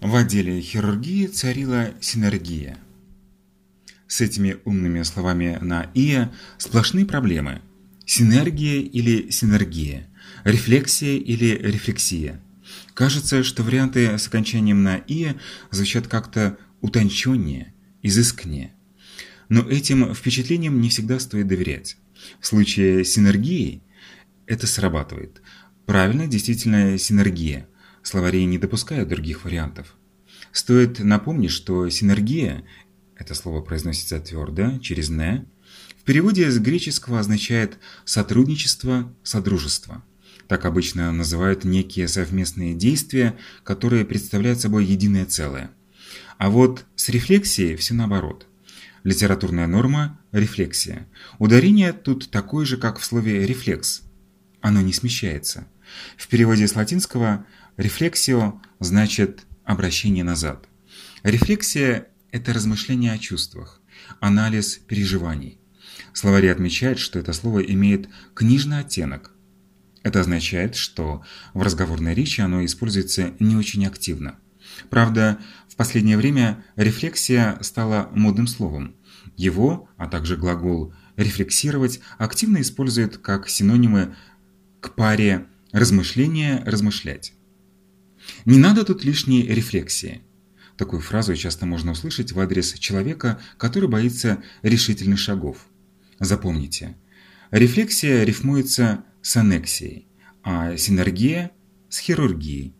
В отделе хирургии царила синергия. С этими умными словами на «ия» сплошные проблемы. Синергия или синергия, рефлексия или рефлексия. Кажется, что варианты с окончанием на «ия» звучат как-то утонченнее, изысканнее. Но этим впечатлениям не всегда стоит доверять. В случае синергии это срабатывает. Правильно, действительно, синергия. Словари не допускают других вариантов. Стоит напомнить, что синергия, это слово произносится твердо, через «не», в переводе с греческого означает «сотрудничество», «содружество». Так обычно называют некие совместные действия, которые представляют собой единое целое. А вот с рефлексией все наоборот. Литературная норма – рефлексия. Ударение тут такое же, как в слове «рефлекс». Оно не смещается. В переводе с латинского «рефлексио» значит «обращение назад». Рефлексия – это размышление о чувствах, анализ переживаний. Словари отмечают, что это слово имеет книжный оттенок. Это означает, что в разговорной речи оно используется не очень активно. Правда, в последнее время рефлексия стала модным словом. Его, а также глагол «рефлексировать» активно используют как синонимы к паре «размышление», «размышлять». Не надо тут лишней рефлексии. Такую фразу часто можно услышать в адрес человека, который боится решительных шагов. Запомните, рефлексия рифмуется с аннексией, а синергия – с хирургией.